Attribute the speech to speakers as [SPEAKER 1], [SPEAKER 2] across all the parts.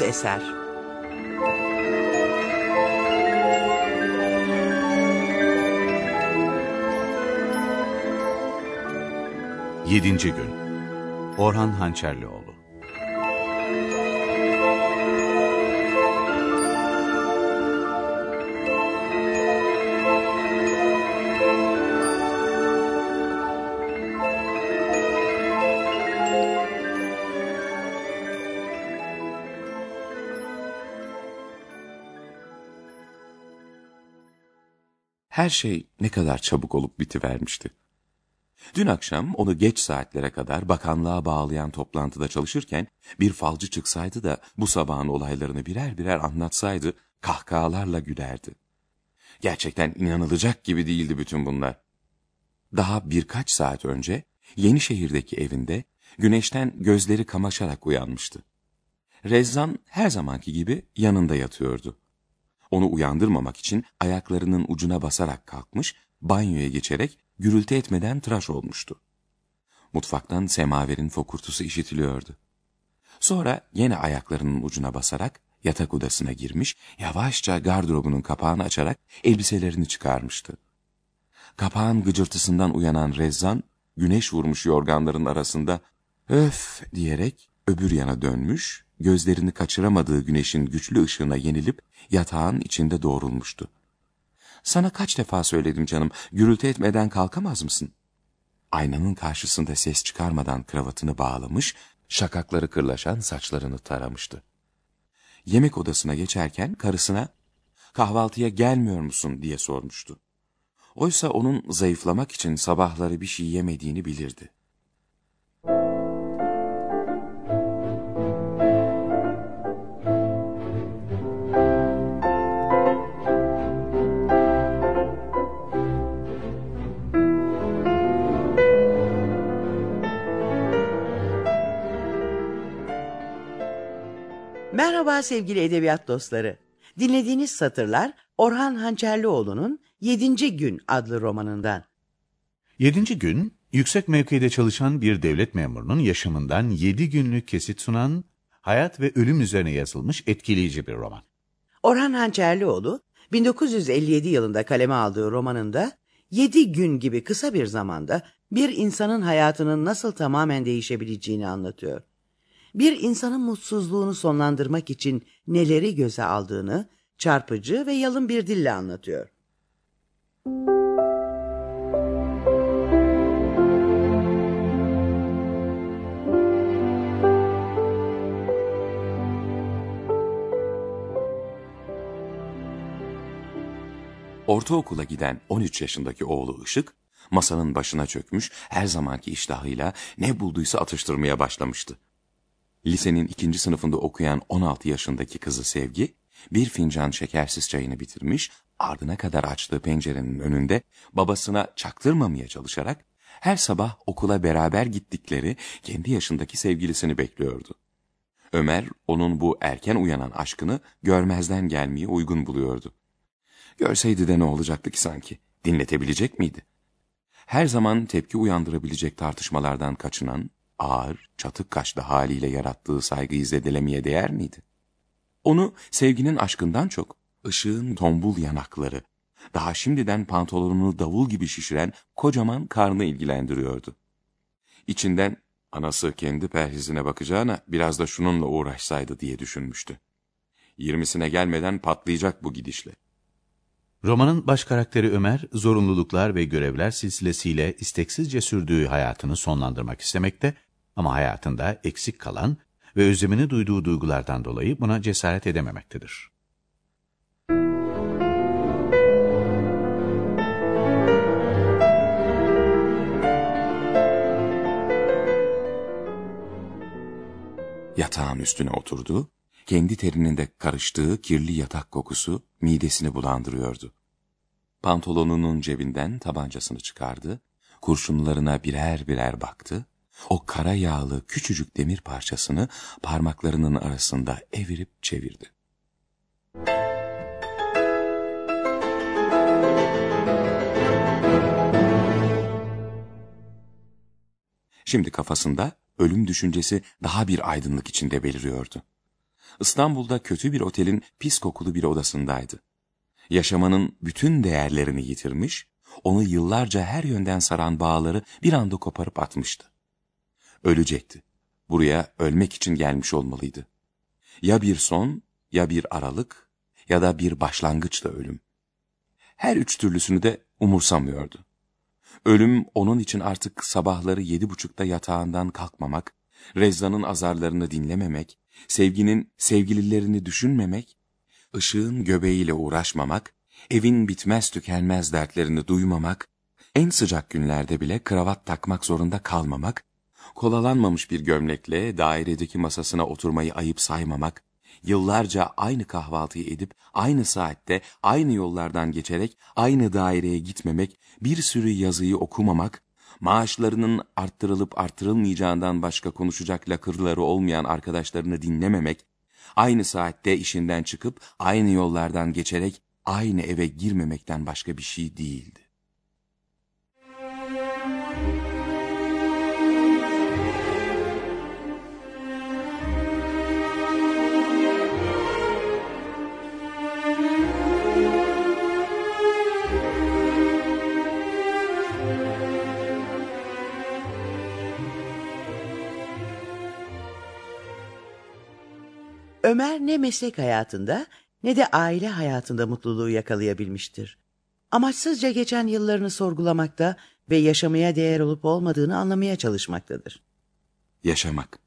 [SPEAKER 1] Bağımsız eser.
[SPEAKER 2] Yedinci Gün Orhan Hançerlioğlu
[SPEAKER 3] Her şey ne kadar çabuk olup bitivermişti. Dün akşam onu geç saatlere kadar bakanlığa bağlayan toplantıda çalışırken bir falcı çıksaydı da bu sabahın olaylarını birer birer anlatsaydı kahkahalarla gülerdi. Gerçekten inanılacak gibi değildi bütün bunlar. Daha birkaç saat önce Yenişehir'deki evinde güneşten gözleri kamaşarak uyanmıştı. Rezzan her zamanki gibi yanında yatıyordu. Onu uyandırmamak için ayaklarının ucuna basarak kalkmış, banyoya geçerek gürültü etmeden tıraş olmuştu. Mutfaktan semaverin fokurtusu işitiliyordu. Sonra yine ayaklarının ucuna basarak yatak odasına girmiş, yavaşça gardırobunun kapağını açarak elbiselerini çıkarmıştı. Kapağın gıcırtısından uyanan Rezzan, güneş vurmuş yorganların arasında öf diyerek öbür yana dönmüş, gözlerini kaçıramadığı güneşin güçlü ışığına yenilip yatağın içinde doğrulmuştu. Sana kaç defa söyledim canım, gürültü etmeden kalkamaz mısın? Aynanın karşısında ses çıkarmadan kravatını bağlamış, şakakları kırlaşan saçlarını taramıştı. Yemek odasına geçerken karısına, kahvaltıya gelmiyor musun diye sormuştu. Oysa onun zayıflamak için sabahları bir şey yemediğini bilirdi.
[SPEAKER 1] Merhaba sevgili edebiyat dostları. Dinlediğiniz satırlar Orhan Hançerlioğlu'nun 7. Gün adlı romanından.
[SPEAKER 2] Yedinci Gün, yüksek mevkide çalışan bir devlet memurunun yaşamından yedi günlük kesit sunan, hayat ve ölüm üzerine yazılmış etkileyici bir roman.
[SPEAKER 1] Orhan Hançerlioğlu 1957 yılında kaleme aldığı romanında 7 gün gibi kısa bir zamanda bir insanın hayatının nasıl tamamen değişebileceğini anlatıyor. Bir insanın mutsuzluğunu sonlandırmak için neleri göze aldığını çarpıcı ve yalın bir dille anlatıyor.
[SPEAKER 3] Ortaokula giden 13 yaşındaki oğlu Işık, masanın başına çökmüş, her zamanki iştahıyla ne bulduysa atıştırmaya başlamıştı. Lisenin ikinci sınıfında okuyan 16 yaşındaki kızı Sevgi, bir fincan şekersiz çayını bitirmiş, ardına kadar açtığı pencerenin önünde babasına çaktırmamaya çalışarak, her sabah okula beraber gittikleri kendi yaşındaki sevgilisini bekliyordu. Ömer, onun bu erken uyanan aşkını görmezden gelmeyi uygun buluyordu. Görseydi de ne olacaktı ki sanki? Dinletebilecek miydi? Her zaman tepki uyandırabilecek tartışmalardan kaçınan, ağır, çatık kaşlı haliyle yarattığı saygıyı zedelemeye değer miydi? Onu sevginin aşkından çok, ışığın tombul yanakları, daha şimdiden pantolonunu davul gibi şişiren kocaman karnı ilgilendiriyordu. İçinden, anası kendi perhizine bakacağına biraz da şununla uğraşsaydı diye düşünmüştü. Yirmisine gelmeden patlayacak bu gidişle.
[SPEAKER 2] Romanın baş karakteri Ömer, zorunluluklar ve görevler silsilesiyle isteksizce sürdüğü hayatını sonlandırmak istemekte ama hayatında eksik kalan ve özlemini duyduğu duygulardan dolayı buna cesaret edememektedir.
[SPEAKER 3] Yatağın üstüne oturdu, kendi terinin de karıştığı kirli yatak kokusu midesini bulandırıyordu. Pantolonunun cebinden tabancasını çıkardı, kurşunlarına birer birer baktı, o kara yağlı küçücük demir parçasını parmaklarının arasında evirip çevirdi. Şimdi kafasında ölüm düşüncesi daha bir aydınlık içinde beliriyordu. İstanbul'da kötü bir otelin pis kokulu bir odasındaydı. Yaşamanın bütün değerlerini yitirmiş, onu yıllarca her yönden saran bağları bir anda koparıp atmıştı. Ölecekti. Buraya ölmek için gelmiş olmalıydı. Ya bir son, ya bir aralık, ya da bir başlangıçla ölüm. Her üç türlüsünü de umursamıyordu. Ölüm onun için artık sabahları yedi buçukta yatağından kalkmamak, Rezza'nın azarlarını dinlememek, sevginin sevgililerini düşünmemek, ışığın göbeğiyle uğraşmamak, evin bitmez tükenmez dertlerini duymamak, en sıcak günlerde bile kravat takmak zorunda kalmamak, kolalanmamış bir gömlekle dairedeki masasına oturmayı ayıp saymamak, yıllarca aynı kahvaltıyı edip aynı saatte aynı yollardan geçerek aynı daireye gitmemek, bir sürü yazıyı okumamak, maaşlarının arttırılıp arttırılmayacağından başka konuşacak lakırları olmayan arkadaşlarını dinlememek, aynı saatte işinden çıkıp aynı yollardan geçerek aynı eve girmemekten başka bir şey değildi.
[SPEAKER 1] Ömer ne meslek hayatında ne de aile hayatında mutluluğu yakalayabilmiştir. Amaçsızca geçen yıllarını sorgulamakta ve yaşamaya değer olup olmadığını anlamaya çalışmaktadır.
[SPEAKER 3] Yaşamak.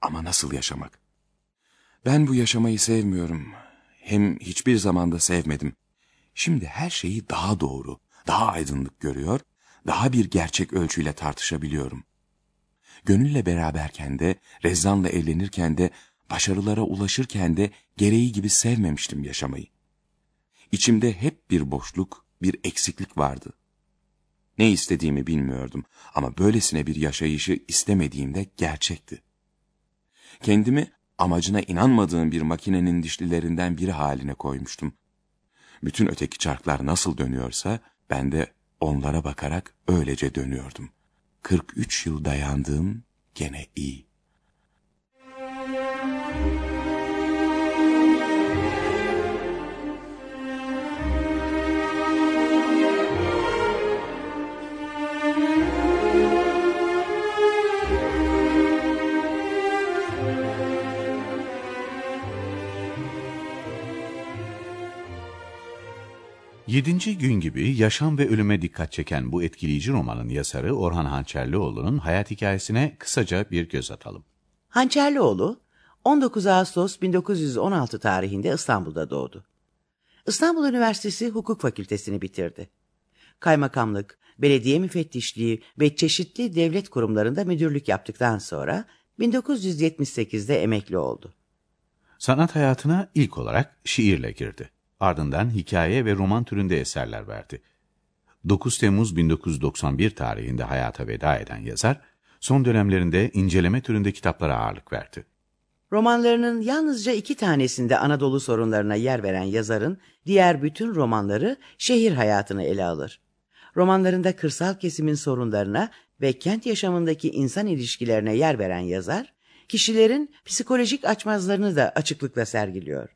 [SPEAKER 3] Ama nasıl yaşamak? Ben bu yaşamayı sevmiyorum. Hem hiçbir zamanda sevmedim. Şimdi her şeyi daha doğru, daha aydınlık görüyor, daha bir gerçek ölçüyle tartışabiliyorum. Gönülle beraberken de, Rezzan'la evlenirken de başarılara ulaşırken de gereği gibi sevmemiştim yaşamayı. İçimde hep bir boşluk, bir eksiklik vardı. Ne istediğimi bilmiyordum ama böylesine bir yaşayışı istemediğimde gerçekti. Kendimi amacına inanmadığım bir makinenin dişlilerinden biri haline koymuştum. Bütün öteki çarklar nasıl dönüyorsa ben de onlara bakarak öylece dönüyordum. 43 yıl dayandığım gene iyi.
[SPEAKER 2] Yedinci gün gibi yaşam ve ölüme dikkat çeken bu etkileyici romanın yazarı Orhan Hançerlioğlu'nun hayat hikayesine kısaca bir göz atalım.
[SPEAKER 1] Hançerlioğlu 19 Ağustos 1916 tarihinde İstanbul'da doğdu. İstanbul Üniversitesi Hukuk Fakültesini bitirdi. Kaymakamlık, belediye müfettişliği ve çeşitli devlet kurumlarında müdürlük yaptıktan sonra 1978'de emekli oldu.
[SPEAKER 2] Sanat hayatına ilk olarak şiirle girdi. Ardından hikaye ve roman türünde eserler verdi. 9 Temmuz 1991 tarihinde hayata veda eden yazar, son dönemlerinde inceleme türünde kitaplara ağırlık verdi.
[SPEAKER 1] Romanlarının yalnızca iki tanesinde Anadolu sorunlarına yer veren yazarın diğer bütün romanları şehir hayatını ele alır. Romanlarında kırsal kesimin sorunlarına ve kent yaşamındaki insan ilişkilerine yer veren yazar, kişilerin psikolojik açmazlarını da açıklıkla sergiliyor.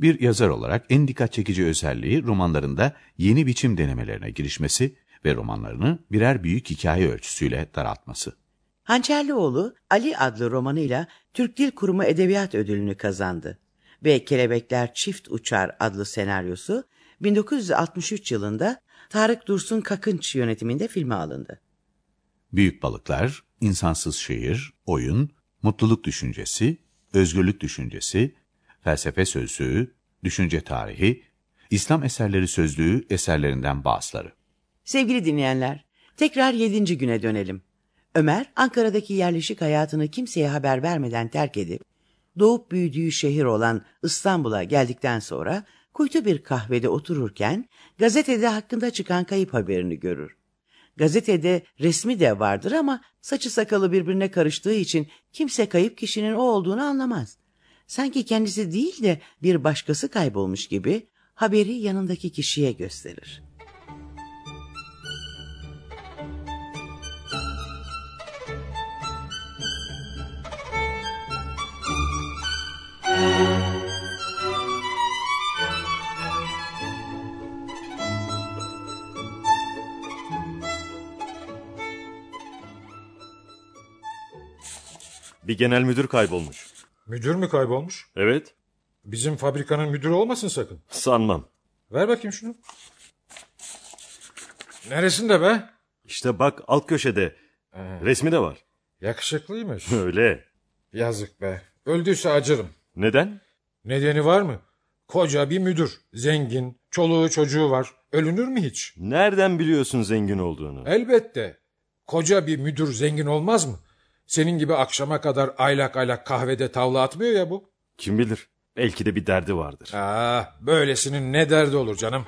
[SPEAKER 2] Bir yazar olarak en dikkat çekici özelliği romanlarında yeni biçim denemelerine girişmesi ve romanlarını birer büyük hikaye ölçüsüyle daraltması.
[SPEAKER 1] Hançerlioğlu Ali adlı romanıyla Türk Dil Kurumu Edebiyat Ödülünü kazandı ve Kelebekler Çift Uçar adlı senaryosu 1963 yılında Tarık Dursun Kakınç yönetiminde filme alındı.
[SPEAKER 2] Büyük Balıklar, İnsansız Şehir, Oyun, Mutluluk Düşüncesi, Özgürlük Düşüncesi, Felsefe Sözlüğü, Düşünce Tarihi, İslam Eserleri Sözlüğü eserlerinden bazıları.
[SPEAKER 1] Sevgili dinleyenler, tekrar yedinci güne dönelim. Ömer, Ankara'daki yerleşik hayatını kimseye haber vermeden terk edip, doğup büyüdüğü şehir olan İstanbul'a geldikten sonra kuytu bir kahvede otururken gazetede hakkında çıkan kayıp haberini görür. Gazetede resmi de vardır ama saçı sakalı birbirine karıştığı için kimse kayıp kişinin o olduğunu anlamaz sanki kendisi değil de bir başkası kaybolmuş gibi haberi yanındaki kişiye gösterir.
[SPEAKER 4] Bir genel müdür kaybolmuş.
[SPEAKER 5] Müdür mü kaybolmuş?
[SPEAKER 4] Evet.
[SPEAKER 5] Bizim fabrikanın müdürü olmasın sakın.
[SPEAKER 4] Sanmam.
[SPEAKER 5] Ver bakayım şunu. Neresinde be?
[SPEAKER 4] İşte bak alt köşede. Resmi de var.
[SPEAKER 5] Yakışıklıymış.
[SPEAKER 4] Öyle.
[SPEAKER 5] Yazık be. Öldüyse acırım.
[SPEAKER 4] Neden?
[SPEAKER 5] Nedeni var mı? Koca bir müdür. Zengin. Çoluğu çocuğu var. Ölünür mü hiç?
[SPEAKER 4] Nereden biliyorsun zengin olduğunu?
[SPEAKER 5] Elbette. Koca bir müdür zengin olmaz mı? Senin gibi akşama kadar aylak aylak kahvede tavla atmıyor ya bu.
[SPEAKER 4] Kim bilir. Belki de bir derdi vardır.
[SPEAKER 5] Aa, böylesinin ne derdi olur canım?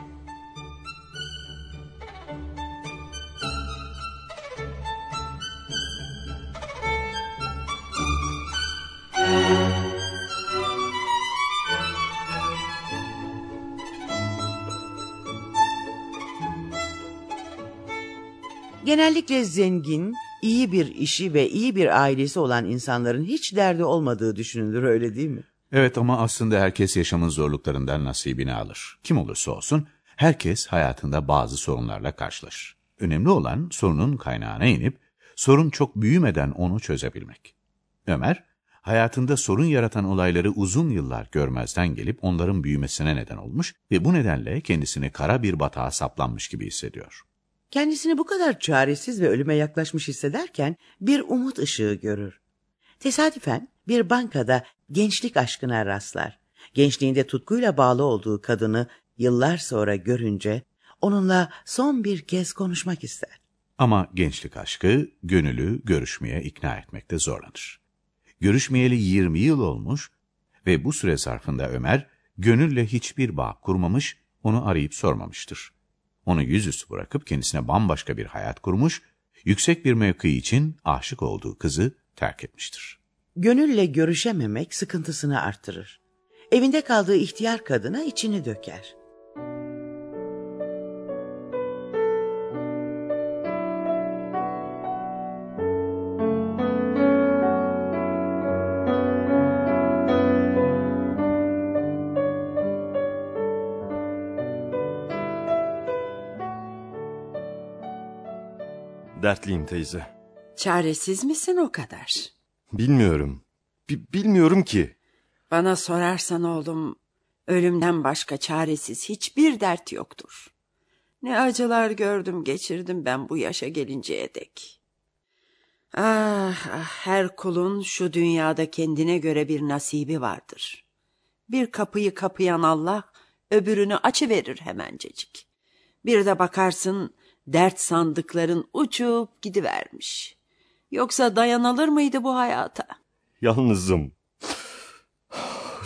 [SPEAKER 1] Genellikle zengin, iyi bir işi ve iyi bir ailesi olan insanların hiç derdi olmadığı düşünülür öyle değil mi?
[SPEAKER 2] Evet ama aslında herkes yaşamın zorluklarından nasibini alır. Kim olursa olsun herkes hayatında bazı sorunlarla karşılaşır. Önemli olan sorunun kaynağına inip sorun çok büyümeden onu çözebilmek. Ömer, hayatında sorun yaratan olayları uzun yıllar görmezden gelip onların büyümesine neden olmuş ve bu nedenle kendisini kara bir batağa saplanmış gibi hissediyor.
[SPEAKER 1] Kendisini bu kadar çaresiz ve ölüme yaklaşmış hissederken bir umut ışığı görür. Tesadüfen bir bankada gençlik aşkına rastlar. Gençliğinde tutkuyla bağlı olduğu kadını yıllar sonra görünce onunla son bir kez konuşmak ister.
[SPEAKER 2] Ama gençlik aşkı gönülü görüşmeye ikna etmekte zorlanır. Görüşmeyeli 20 yıl olmuş ve bu süre zarfında Ömer gönülle hiçbir bağ kurmamış, onu arayıp sormamıştır. Onu yüzüstü bırakıp kendisine bambaşka bir hayat kurmuş, yüksek bir mevki için aşık olduğu kızı terk etmiştir.
[SPEAKER 1] Gönülle görüşememek sıkıntısını artırır. Evinde kaldığı ihtiyar kadına içini döker.
[SPEAKER 4] Dertliyim teyze.
[SPEAKER 6] Çaresiz misin o kadar?
[SPEAKER 4] Bilmiyorum. Bi- bilmiyorum ki.
[SPEAKER 6] Bana sorarsan oğlum, ölümden başka çaresiz hiçbir dert yoktur. Ne acılar gördüm geçirdim ben bu yaşa gelinceye dek. Ah, ah her kulun şu dünyada kendine göre bir nasibi vardır. Bir kapıyı kapayan Allah öbürünü açıverir hemencecik. Bir de bakarsın dert sandıkların uçup gidivermiş. Yoksa dayanılır mıydı bu hayata?
[SPEAKER 4] Yalnızım.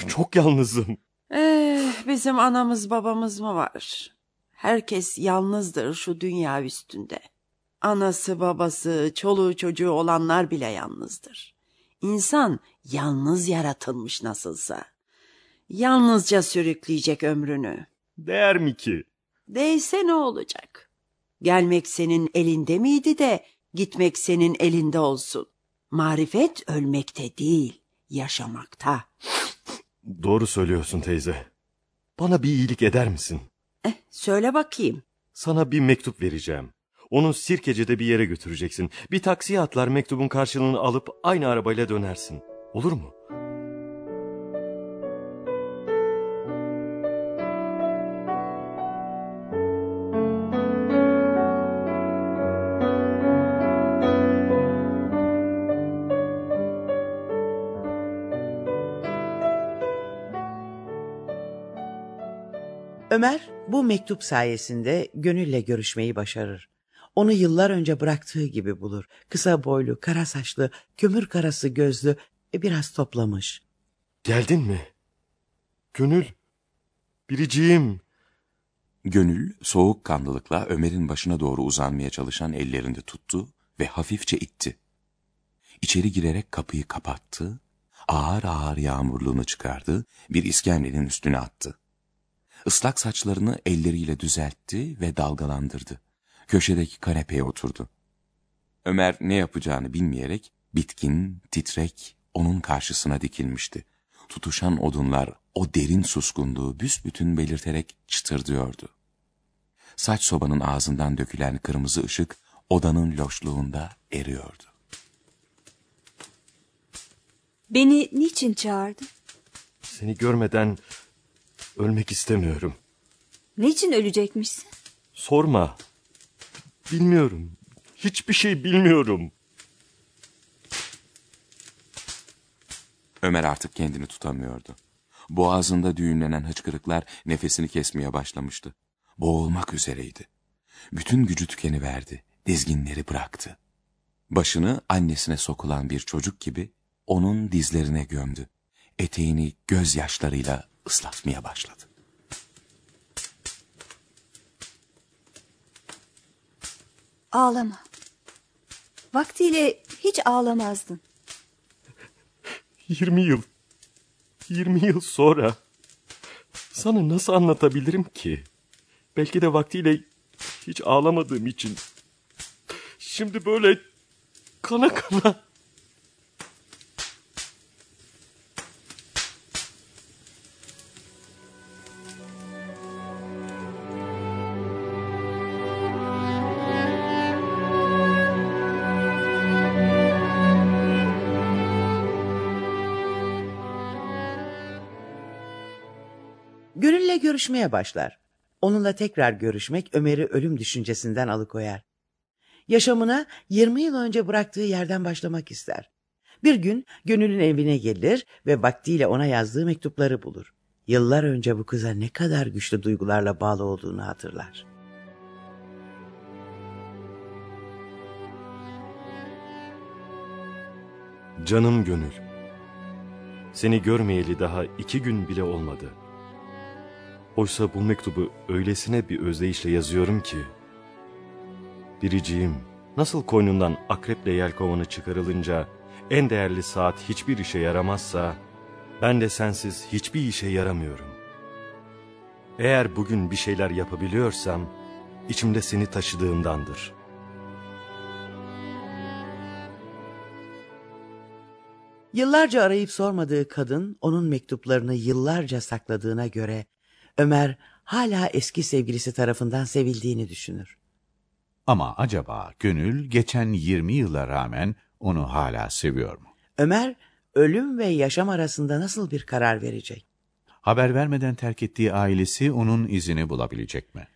[SPEAKER 4] Çok yalnızım.
[SPEAKER 6] Eh, bizim anamız babamız mı var? Herkes yalnızdır şu dünya üstünde. Anası babası, çoluğu çocuğu olanlar bile yalnızdır. İnsan yalnız yaratılmış nasılsa. Yalnızca sürükleyecek ömrünü.
[SPEAKER 4] Değer mi ki?
[SPEAKER 6] Değse ne olacak? Gelmek senin elinde miydi de gitmek senin elinde olsun. Marifet ölmekte değil, yaşamakta.
[SPEAKER 4] Doğru söylüyorsun teyze. Bana bir iyilik eder misin?
[SPEAKER 6] Eh, söyle bakayım.
[SPEAKER 4] Sana bir mektup vereceğim. Onu Sirkeci'de bir yere götüreceksin. Bir taksiye atlar mektubun karşılığını alıp aynı arabayla dönersin. Olur mu?
[SPEAKER 1] Ömer bu mektup sayesinde gönülle görüşmeyi başarır. Onu yıllar önce bıraktığı gibi bulur. Kısa boylu, kara saçlı, kömür karası gözlü ve biraz toplamış.
[SPEAKER 4] Geldin mi? Gönül. Biriciğim.
[SPEAKER 3] Gönül soğukkanlılıkla Ömer'in başına doğru uzanmaya çalışan ellerini tuttu ve hafifçe itti. İçeri girerek kapıyı kapattı, ağır ağır yağmurluğunu çıkardı, bir iskemlenin üstüne attı. Islak saçlarını elleriyle düzeltti ve dalgalandırdı. Köşedeki kanepeye oturdu. Ömer ne yapacağını bilmeyerek bitkin, titrek onun karşısına dikilmişti. Tutuşan odunlar o derin suskunluğu büsbütün belirterek çıtırdıyordu. Saç sobanın ağzından dökülen kırmızı ışık odanın loşluğunda eriyordu.
[SPEAKER 7] Beni niçin çağırdın?
[SPEAKER 4] Seni görmeden ölmek istemiyorum.
[SPEAKER 7] Niçin ölecekmişsin?
[SPEAKER 4] Sorma. Bilmiyorum. Hiçbir şey bilmiyorum.
[SPEAKER 3] Ömer artık kendini tutamıyordu. Boğazında düğümlenen hıçkırıklar nefesini kesmeye başlamıştı. Boğulmak üzereydi. Bütün gücü tükeniverdi. Dizginleri bıraktı. Başını annesine sokulan bir çocuk gibi onun dizlerine gömdü. Eteğini gözyaşlarıyla ıslatmaya başladı.
[SPEAKER 7] Ağlama. Vaktiyle hiç ağlamazdın.
[SPEAKER 4] 20 yıl. 20 yıl sonra. Sana nasıl anlatabilirim ki? Belki de vaktiyle hiç ağlamadığım için. Şimdi böyle kana kana.
[SPEAKER 1] Görüşmeye başlar. Onunla tekrar görüşmek Ömer'i ölüm düşüncesinden alıkoyar. Yaşamına 20 yıl önce bıraktığı yerden başlamak ister. Bir gün Gönül'ün evine gelir ve vaktiyle ona yazdığı mektupları bulur. Yıllar önce bu kıza ne kadar güçlü duygularla bağlı olduğunu hatırlar.
[SPEAKER 4] Canım gönül. Seni görmeyeli daha iki gün bile olmadı. Oysa bu mektubu öylesine bir özdeyişle yazıyorum ki. Biriciğim, nasıl koynundan akreple yelkovanı çıkarılınca en değerli saat hiçbir işe yaramazsa, ben de sensiz hiçbir işe yaramıyorum. Eğer bugün bir şeyler yapabiliyorsam, içimde seni taşıdığımdandır.''
[SPEAKER 1] Yıllarca arayıp sormadığı kadın onun mektuplarını yıllarca sakladığına göre Ömer hala eski sevgilisi tarafından sevildiğini düşünür.
[SPEAKER 2] Ama acaba Gönül geçen 20 yıla rağmen onu hala seviyor mu?
[SPEAKER 1] Ömer ölüm ve yaşam arasında nasıl bir karar verecek?
[SPEAKER 2] Haber vermeden terk ettiği ailesi onun izini bulabilecek mi?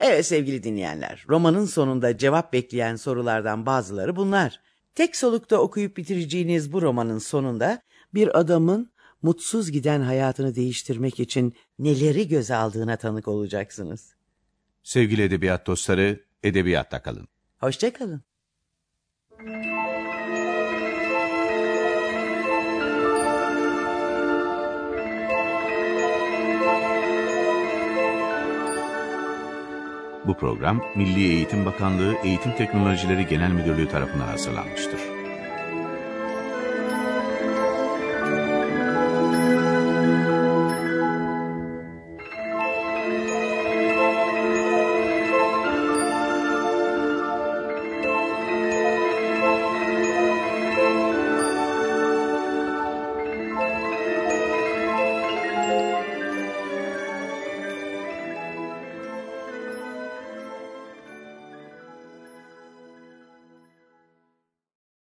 [SPEAKER 1] Evet sevgili dinleyenler, romanın sonunda cevap bekleyen sorulardan bazıları bunlar. Tek solukta okuyup bitireceğiniz bu romanın sonunda bir adamın mutsuz giden hayatını değiştirmek için neleri göze aldığına tanık olacaksınız.
[SPEAKER 2] Sevgili edebiyat dostları, edebiyatta kalın.
[SPEAKER 1] Hoşçakalın.
[SPEAKER 2] Bu program Milli Eğitim Bakanlığı Eğitim Teknolojileri Genel Müdürlüğü tarafından hazırlanmıştır.